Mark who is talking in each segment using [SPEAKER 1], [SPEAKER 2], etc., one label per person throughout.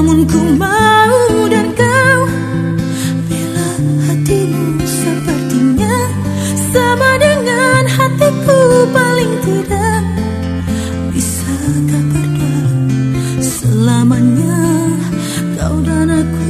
[SPEAKER 1] Namun ku mau dan kau Bila hatimu sepertinya Sama dengan hatiku paling tidak Bisakah berdua selamanya? Kau dan aku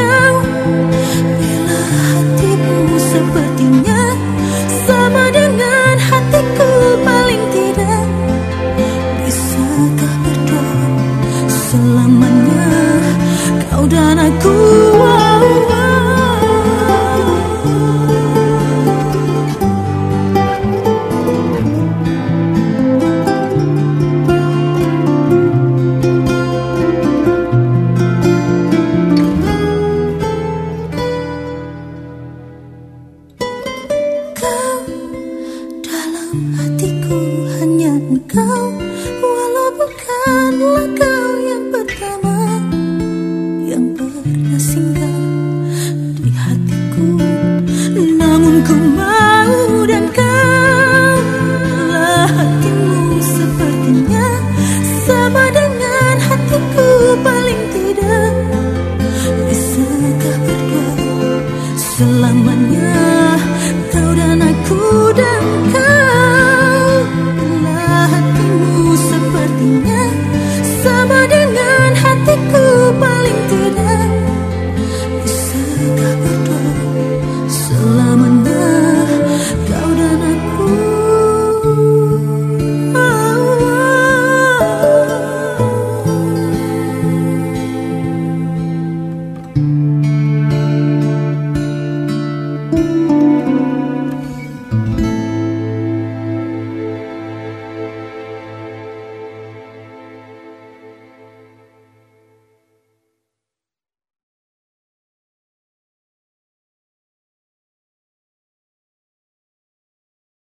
[SPEAKER 1] engkau Walau bukanlah kau